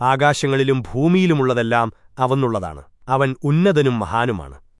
ആകാശങ്ങളിലും ഭൂമിയിലുമുള്ളതെല്ലാം അവനുള്ളതാണ്. അവൻ ഉന്നതനും മഹാനുമാണ്.